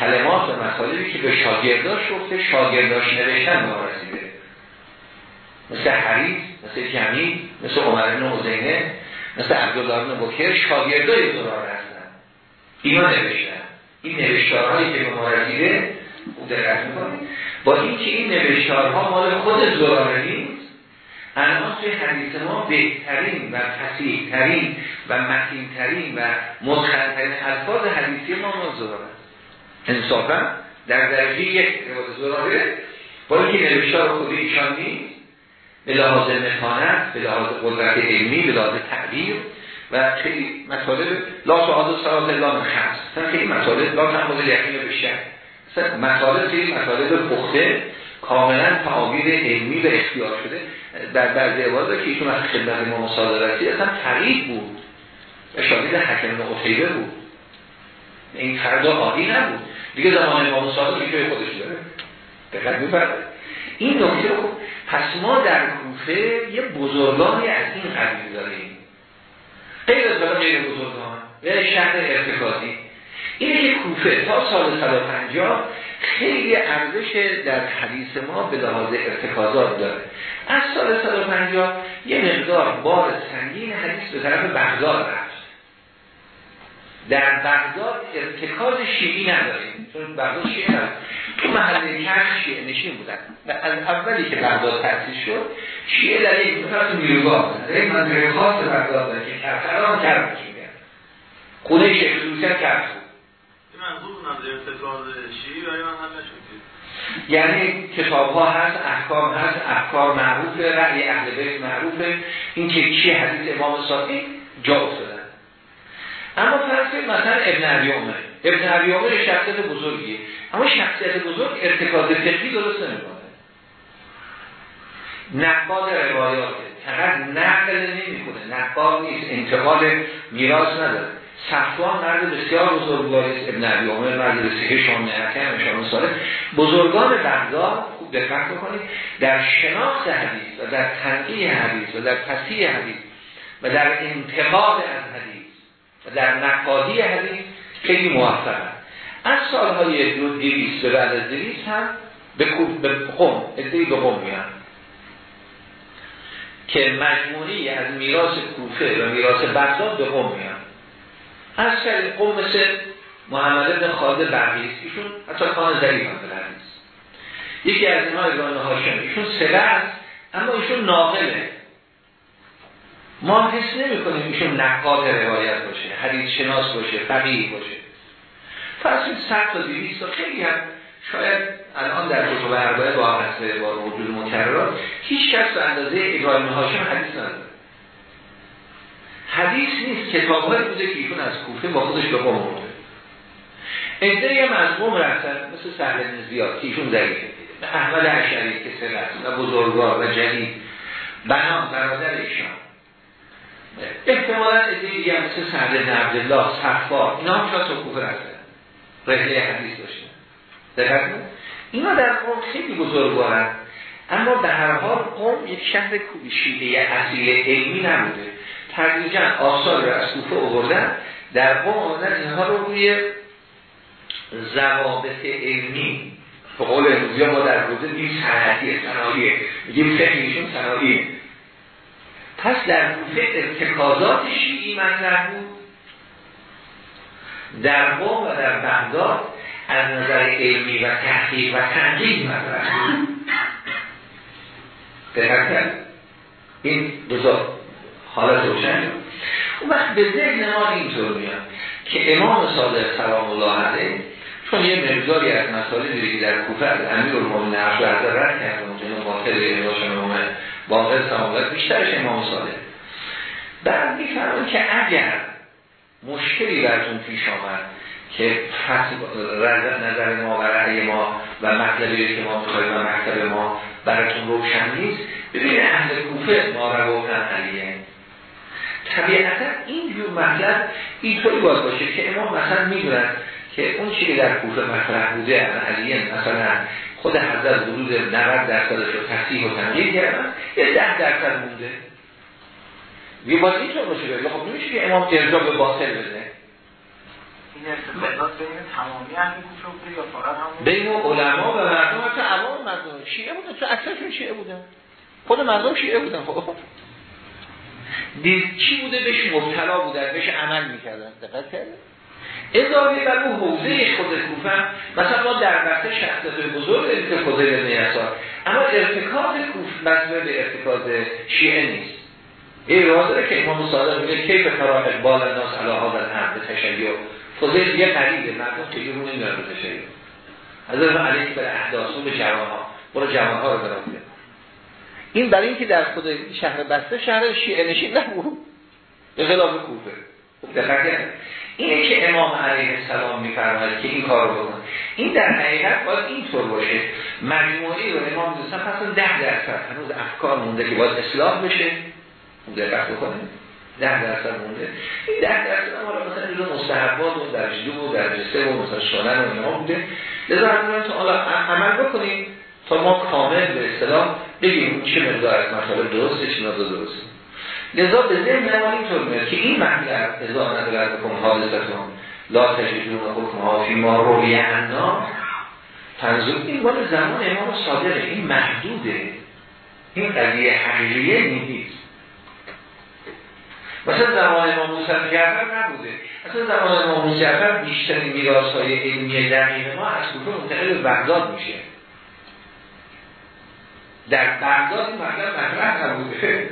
کلمات و مطالبی که به شاگرداش گفته شاگرداش نوشتن ما رسیده. مثل حریف مثل جمیل مثل عمر بن حسینه مثل عبدالله بن بکر شاگردای زراره هستن. اینا نوشتن. این نوشتارهایی که به ما رسیده دقت می‌کنید با اینکه این نوشتارها مال خود زراره نیست الان توی حدیث ما بهترین و فسیح ترین و متین ترین و مدخلترین الفاظ حدیثی ما ما زراره انصافا در درجه یک روایت زراره با اینکه نوشتار خود ایشان نیست به لحاظ متانت به لحاظ قدرت علمی به لحاظ تعبیر و خیلی مطالب لا سعاد و سعاد لا خمس خیلی مطالب لا تنبوز یقین بشه مطالب خیلی مطالب پخته. کاملا تعابیر علمی و اختیار شده. در بعضی عبارات که ایشون از خدمت ما مصادرتی اصلا تقیید بود. و شاید حکم عطیبه بود. این فردا عادی نبود. دیگه زمان امام صادق که خودش داره؟ دقت میفرمایید. این نکته رو پس ما در کوفه یه بزرگانی از این قبیل داریم. غیر از غیر بزرگان. و شهر ارتکازی اینه که کوفه تا سال 150 خیلی ارزش در حدیث ما به لحاظ ارتکازات داره. از سال 150 یه مقدار بار سنگین حدیث به طرف بغداد رفت. در بغداد ارتکاز شیعی نداریم چون بغداد شیعی نداریم تو محله کرخ شیعه نشین بودن. و از اولی که بغداد تأسیس شد شیعه در یک مطلب میروگاه در یک منطقه خاص بغداد داره که کرخران کرخ میگن خونه شیخ سوسیان کرخ بود. یعنی کتاب ها هست احکام هست افکار معروفه رأی اهل بیت معروفه. این که چی حدیث امام صادق جا افتادن. اما فرض مثلا ابن عبی عمر. ابن عبی عمر شخصیت بزرگیه. اما شخصیت بزرگ ارتکاز فقهی درست نمی‌کنه. نقاد روایاته فقط نقل نمی‌کنه. نقاد نیست. انتقال میراث نداره. صفوان مرد بسیار بزرگواری است ابن عبی عمر مرد بسیار شام نحکم شام ساله. بزرگان بغداد خوب دقت بکنید در شناخت حدیث و در تنقیح حدیث و در تصحیح حدیث و در انتقاد از حدیث و در نقادی حدیث خیلی موفق از سالهای دو دیویس به بعد از دیویس هم به قوم ادهی به قوم میان. که مجموعی از میراث کوفه و میراث بغداد به قوم میان. از کردیم قوم مثل محمد بن خالد برقیس ایشون حتی کان ضعیف هم حدیث یکی از اینها ابراهیم هاشم ایشون است اما ایشون ناقله. ما حس نمی کنیم ایشون نقاد روایت باشه حدیث شناس باشه فقیه باشه. فرض این صد تا دیویست تا خیلی هم شاید الان در کتب اربعه با هسته با موجود مکررات هیچ کس به اندازه ابراهیم هاشم حدیث نداره. حدیث نیست کتاب های بوده که ایشون از کوفه با خودش به قوم برده. ادهی هم از قوم رفتن مثل سهل زیاد که ایشون ضعیفه احمد عشری که سرست و بزرگوار و جدید. بنام برادر ایشان. احتمالا ادهی دیگه مثل سهل بن عبدالله صفار. اینا هم شاید کوفه رفتن. رحله حدیث داشتن. دقیق اینا در قوم خیلی بزرگوارن. اما به هر حال قوم یک شهر شیعه اصیل علمی نبوده. تدریجا آثار رو از کوفه آوردن در قوم آوردن اینها رو روی ضوابط علمی قول امروزی ما در روزه میگیم صنعتی صنایع میگیم فقهیشون صنایع پس در کوفه ارتکازات شیعی مطرح بود. در قوم و در بغداد از نظر علمی و تحقیق و تنقیق مطرح بود. این دو حالت روشن اون وقت به ذهن ما اینطور میاد که امام صادق سلام الله علیه چون یه مقداری از مسائلی که در کوفه از امیر المومنین عرض رد کرد جنوب باطل روشن امام باقر سلام بیشترش امام صادق. بعد میفرمان که اگر مشکلی براتون پیش آمد که نظر ما و رأی ما و مطلبی که ما می‌خوایم و مطلب ما براتون روشن نیست ببینید اهل کوفه ما روشن علیه. طبیعتا این جور مطلب اینطوری باز باشه که امام مثلا می‌دونن که اون چیزی در کوفه مطرح بوده علیه مثلا خود حضرت حدود 90 درصدش رو تصحیح و تنقیح کردن یه 10 درصد مونده. یه باز اینطور باشه بگه خب نمیشه که امام ارجاع به باطل بده. این بین علما و مردم حتی عوام مردم. شیعه بودن تو اکثرشون شیعه بودن. خود مردم شیعه بودن خب. دید چی بوده؟ بهش مبتلا بودن بهش عمل می‌کردن. دقت کرده اضافه بر اون حوزه خود کوفه مثلا ما در وقت شخصیت بزرگ داریم که فضیل ابن یسار. اما ارتکاز کوف مزمه به ارتکاز شیعه نیست. راه داره که امام صادق میگه کی به قرار اقبال الناس علی هذا الامر تشیع. فضیل یه قریبه مردم رو نمی‌دونن به تشیع؟ حضرت علی که بر احداثون به جوان ها برو جوان ها رو برام این برای اینکه در خود شهر بسته شهر شیعه نشین نبود. به خلاف کوفه. اینه که امام علیه السلام میفرماید که این کار رو بکن این در حقیقت باید اینطور باشه. مجموعی رو امام دوستان پس ده درصد هنوز افکار مونده که باید اصلاح بشه. دقت بکنیم ده درصد مونده. این ده درصد هم مثلا جلو مستحبات و درجه دو و درجه سه و مثلا شنن و اینا بوده لذا هم تا حالا عمل بکنیم تا ما کامل به اصطلاح بگیم چه مقدار از مطالب درسته چه مقدار درسته. لذا به ذهن ما اینطور میاد که این مطلب ازا ندارد بکن حادثتون لا تجدون حکم ها فی ما روی انا تنظور این مال زمان امام صادقه. این محدوده. این قضیه حقیقیه نیست. مثلا زمان امام موسی جعفر نبوده. مثلا زمان امام موسی جعفر بیشترین میراث های علمی دقیق ما از کوفه منتقل به بغداد میشه؟ در بغداد این مطلب مطرح نبوده.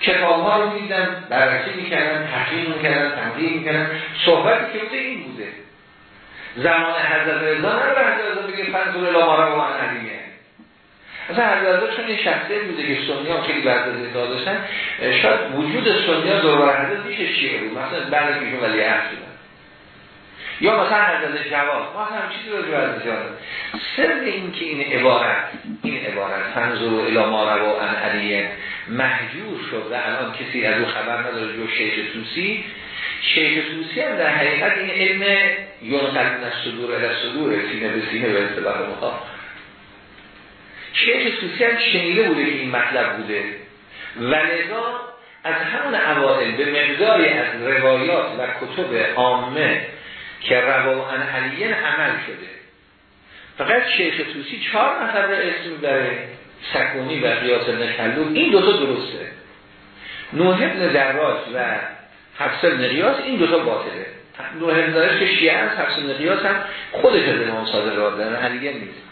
کتاب ها رو میدن بررسی می‌کردن تحقیق می‌کردن تنظیم می‌کردن صحبتی که بوده این بوده. زمان حضرت رضا نه به حضرت رضا بگه فنزور الاماره و من علیه اصلا حضرت رضا چون این شخصیت بوده که سنی ها خیلی از ادعا داشتن شاید وجود سنی ها دور حضرت میشه شیعه بود. مثلا بعد از میشون ولی عهد شدن. یا مثلا حضرت جواد ما هم چیزی رو جو از جواد سر این که این عبارت این عبارت فنزور الاماره و ان علیه محجور شد و الان کسی از او خبر نداره جو شیخ توسی شیخ توسی هم در حقیقت این علم یونقل از صدور از صدور سینه به سینه به اصطلاح ما. شیخ توسی هم شنیده بوده که این مطلب بوده. و لذا از همون اوائل به مقداری از روایات و کتب عامه که روان علیین عمل شده. فقط شیخ توسی چهار نفر را اسم داره سکونی و قیاس نکلو این دوتا درسته. نوح ابن دراج و حفظ ابن قیاس این دوتا باطله. نوح ابن دراج که شیعه هست حفظ ابن قیاس هم خودش از امام صادق را دارن علیه نیست.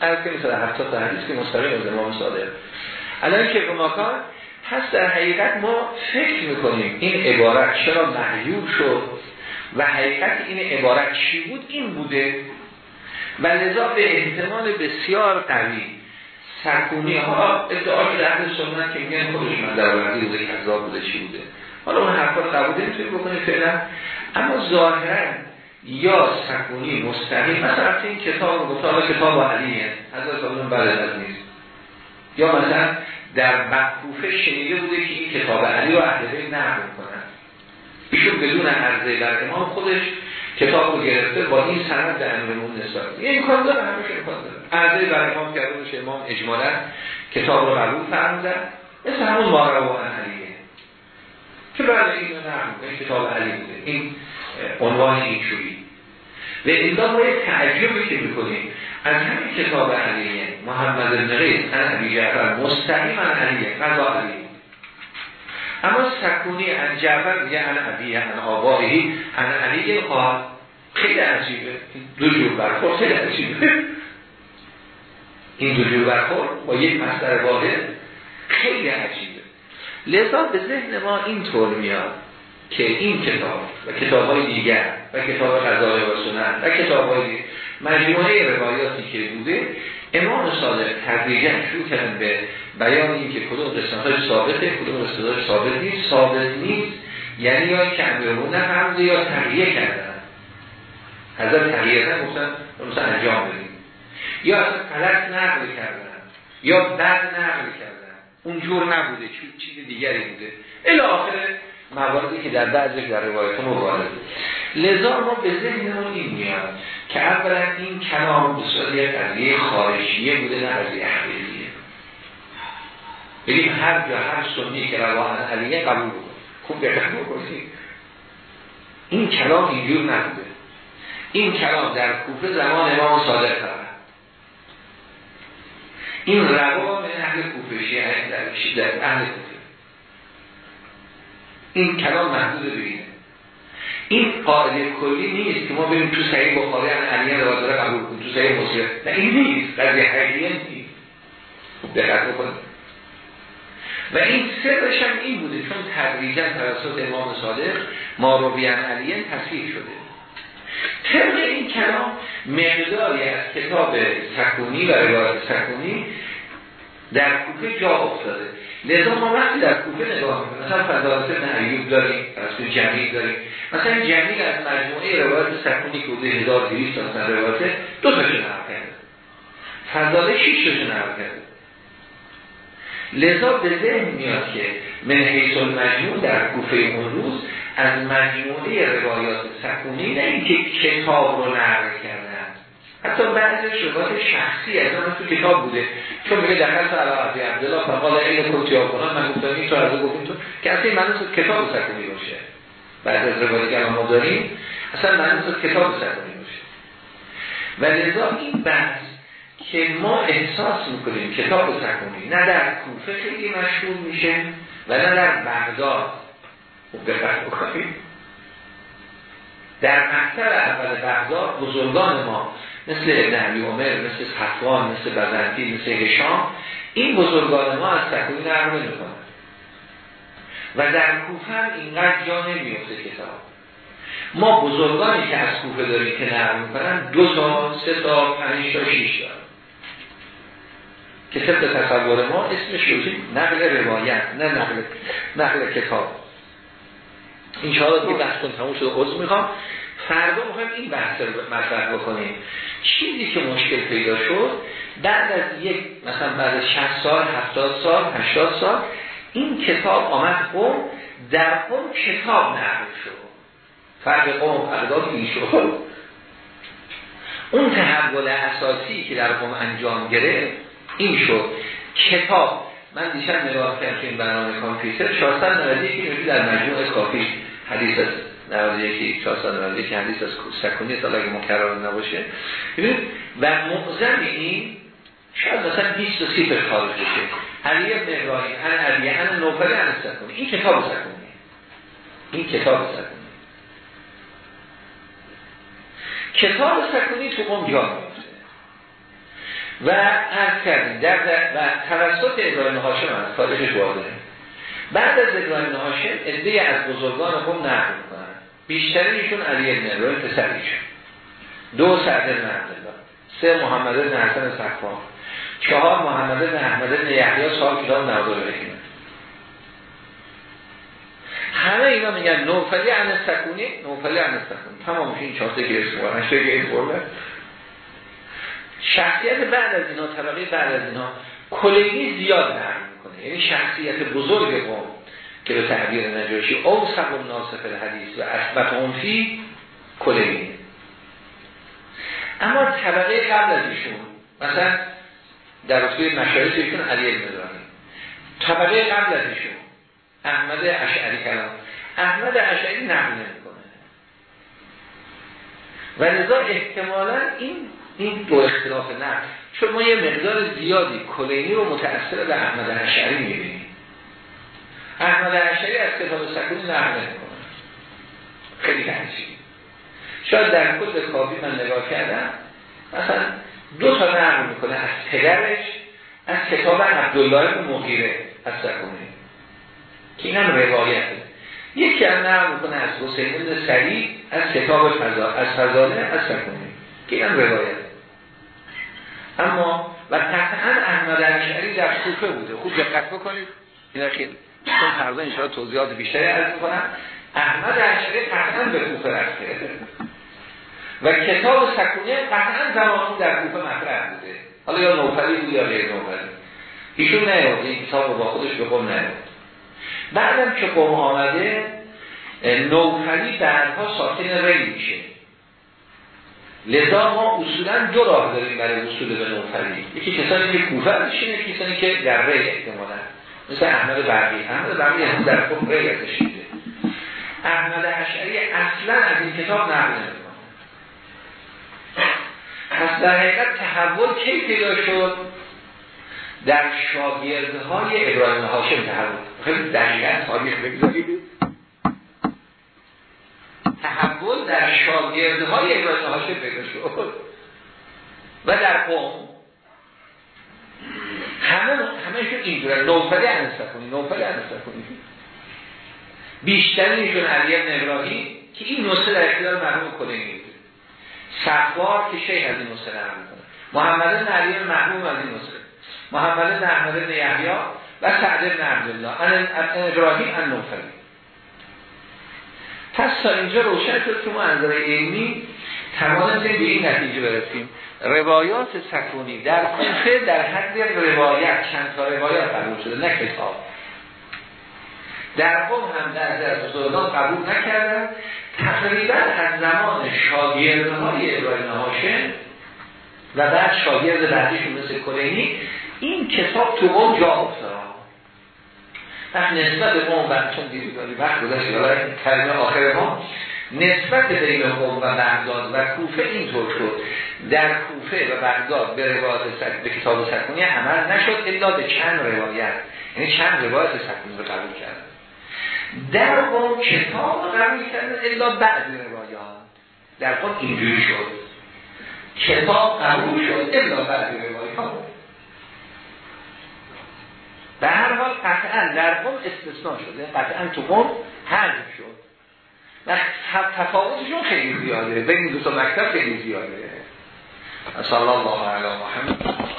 از که مثلا هفتاد تا حدیث که مستقیم از امام صادق. الان که ماکان هست در حقیقت ما فکر می‌کنیم این عبارت چرا محیوب شد؟ و حقیقت این عبارت چی بود؟ این بوده. و لذا به احتمال بسیار قوی سرکونی ها ادعا که اهل سنت که میگن خودش من در روزه کذاب بوده چی بوده؟ حالا اون حرفا قبول نمی‌تونی بکنی فعلا. اما ظاهرا یا سکونی مستقیم مثلا این کتاب رو گفت کتاب علیه از اون بعد از نیست. یا مثلا در مکوفه شنیده بوده که این کتاب علی رو اهل بیت کنن ایشون بدون عرضه در امام خودش کتاب رو گرفته با این سند در امرمون نسبت یه امکان داره همیشه امکان داره. عرضه بر امام کرده باشه امام اجمالا کتاب رو قبول فرمودن. مثل همون مارا و علیه. که بعد این رو این کتاب علی بوده. این عنوان این شوری و این ما یک تعجبی که می‌کنیم. از همین کتاب علیه محمد بن قیس ان ابی جعفر مستقیم عن علیه قضا علیه. اما سکونی ان جعفر میگه ان ابی ان آبایی ان علیه قال خیلی عجیبه. دو جور برخورد خیلی عجیبه. این دو جور برخورد با یک مصدر واحد خیلی عجیبه. لذا به ذهن ما اینطور میاد که این کتاب و کتاب های دیگر و کتاب قضای و سنن و کتاب های مجموعه روایاتی که بوده امام صادق تدریجا شروع کردن به بیان این که کدوم قسمت های ثابته کدوم قسمت های ثابت نیست. ثابت نیست یعنی یا کمرونه هم یا تغییر کردن. حضرت تغییر گفتن مثلا انجام بدیم. یا اصلا غلط نقل کردن یا بد نقل کردن. اونجور نبوده چیز دیگری بوده. الی آخر مواردی که در بعضی در روایت مبارد لذا ما به ذهنمون این میاد که اولا این کلام به صورت یک خارجیه بوده نه قضیه حقیقیه بگیم هر جا هر سنی که روان علیه قبول بود خوب دقت بکنید این کلام اینجور نبوده. این کلام در کوفه زمان امام صادق داره این روا من اهل کوفه شیعه در اهل کوفه. این کلام محدود ببینه. این قاعده کلی نیست که ما بریم تو صحیح بخاری ان علی روایت قبول کنیم تو صحیح مسلم. نه این نیست. قضیه حقیقی نیست. دقت و این سرش هم این بوده چون تدریجا توسط امام صادق ما رو بیان علیه تصحیح شده. طبق این کلام مقداری از کتاب سکونی و روایت سکونی در کوفه جا افتاده. لذا ما وقتی در کوفه نگاه می‌کنیم مثلا فضالت ابن ایوب داریم از جمعی داریم. مثلا جمعی از مجموعه روایت سکونی که بوده 1200 تا روایت دو تا نقل کرده. فضاله 6 تا نقل کرده. لذا به ذهن میاد که من حیث المجموع در کوفه اون روز از مجموعه روایات سکونی نه اینکه کتاب رو نقل کردن. حتی بعضی روایات شخصی از اون تو کتاب بوده. چون میگه در حال علی عبدالله فقال این کوتیا کنم من گفتم این تو از گفتیم تو. که اصلا معنی کتاب سکونی باشه. بعد از روایتی که ما داریم اصلا معنی کتاب سکونی باشه. و لذا این بحث که ما احساس می‌کنیم کتاب سکونی نه در کوفه خیلی مشهور میشه و نه در بغداد. دقت بکنیم در مکتب اول بغداد بزرگان ما مثل ابن عمر مثل صفوان مثل بزنطی مثل هشام این بزرگان ما از سکونی نرمه می‌کنن و در کوفه هم اینقدر جا نمیفته کتاب. ما بزرگانی که از کوفه داریم که نقل می‌کنن دو تا سه تا پنج تا شیش تا. که طبق تصور ما اسمش روزی نقل روایت نه نقل, نقل کتاب. این شاید که بحث کن تموم شده. عضو می‌خوام. فردا می‌خوایم این بحث رو مطرح بکنیم. چیزی که مشکل پیدا شد بعد از یک مثلا بعد از 60 سال 70 سال 80 سال این کتاب آمد قوم در قوم کتاب نقل شد. فرق قوم اقدام این شد. اون تحول اساسی که در قوم انجام گرفت این شد کتاب. من دیشب نگاه کردم که این برنامه کامپیوتر 491 که در مجموع کافی حدیث از 91 491 حدیث از سکونی تا اگه مکرر نباشه. ببینید و معظم این شاید مثلا 20 تا 30 تا خارج بشه. علی ابن ابراهیم ان علی ان نوفلی ان سکونی. این کتاب سکونی این کتاب سکونی کتاب سکونی تو قوم جا. میفته و از کردیم در, در و توسط ابراهیم هاشم از تاریخش واضحه بعد از ابراهیم هاشم ادهی از بزرگان قوم نقل می‌کنن بیشترینشون علی ابن ابراهیم پسریشون دو سعد ابن عبدالله. سه محمد ابن حسن صفان چهار محمد ابن احمد ابن یحیی. صاحب کتاب نوادر رحیمه همه اینا میگن نوفلی عن سکونی نوفلی عن سکونی تمامش این چهارته که اسم که شخصیت بعد از اینا طبقه بعد از اینا کلینی زیاد نرم می‌کنه. یعنی شخصیت بزرگ قوم که به تعبیر نجاشی او سب ناصف الحدیث و اثبت اون فی کلینی اما طبقه قبل از ایشون مثلا در رتبه مشایخ ایشون علی ابن طبقه قبل از ایشون احمد اشعری کلام. احمد اشعری نقل نمی‌کنه. و لذا احتمالا این این دو اختلاف نقل چون ما یه مقدار زیادی کلینی رو متأثر به احمد اشعری می‌بینیم. احمد اشعری از کتاب سکونی نقل خیلی تنشید شاید در کل کافی من نگاه کردم مثلا دو تا نقل می‌کنه از پدرش از کتاب عبدالله مغیره از سکونی که این هم روایته یکی هم نقل می‌کنه از حسین بن سریع از کتاب فضا از فضاله از سکونی که این هم روایت. اما و قطعا احمد اشعری در کوفه بوده. خوب دقت بکنید. این خیلی چون فردا انشاءالله توضیحات بیشتری عرض کنم احمد اشعری قطعا به کوفه رفته. و کتاب سکونی قطعا زمان در کوفه مطرح بوده. حالا یا نوفلی بود یا غیر نوفلی. ایشون نیاد. این کتاب با خودش به قوم نیاد. بعدم که قوم آمده نوفلی بعدها ساکن ری میشه. لذا ما اصولا دو راه داریم برای وصول به نوفلی یکی کسانی که کوفه بشینه کسانی که در ری احتمالا. مثل احمد برقی. احمد برقی هم در قوم ری ازش احمد اشعری اصلا از این کتاب نقل پس در حقیقت تحول کی پیدا شد؟ در شاگردهای ابراهیم هاشم تحول. خیلی دقیقا تاریخ بگذارید. تحول در شاگردهای ابراهیم هاشم پیدا شد. و در قوم همه شد اینجوره. نوفلی انستفونی نوفلی انستفونی بیشترینشون علی ابن ابراهیم که این نسخه در اختیار مرحوم کلینی بود. صفوار که شیخ از این نسخه نرم می‌کنه. محمد بن علی از این نسخه. محمد بن احمد بن و سعد بن عبدالله. ان ابراهیم ان نوفلی پس تا اینجا روشن شد که ما از علمی توانستیم به این نتیجه برسیم. روایات سکونی در کوفه در حد روایت چند تا روایات قبول شده نه کتاب. در قوم هم در در قبول نکردن. تقریبا از زمان شاگردهای ابراهیم هاشم و بعد شاگرد بعدیشون مثل کلینی این کتاب تو اون جا افتاد. وقت نسبت قوم و چون دیداری وقت گذاشت حالا کلمه آخر ما نسبت بین قوم و بغداد و کوفه اینطور شد. در کوفه و بغداد به روایت به کتاب سکونی عمل نشد الا به چند روایت. یعنی چند روایت سکونی رو قبول کرد در قوم کتاب قبول کردن الا بعد روایات. در قوم اینجوری شد. کتاب قبول شد الا بعد روایات. به هر حال قطعا در قوم استثناء شده قطعا تو قوم شد. و تفاوتشون خیلی زیاده بین دو تا مکتب خیلی زیاده. صلی الله علیه محمد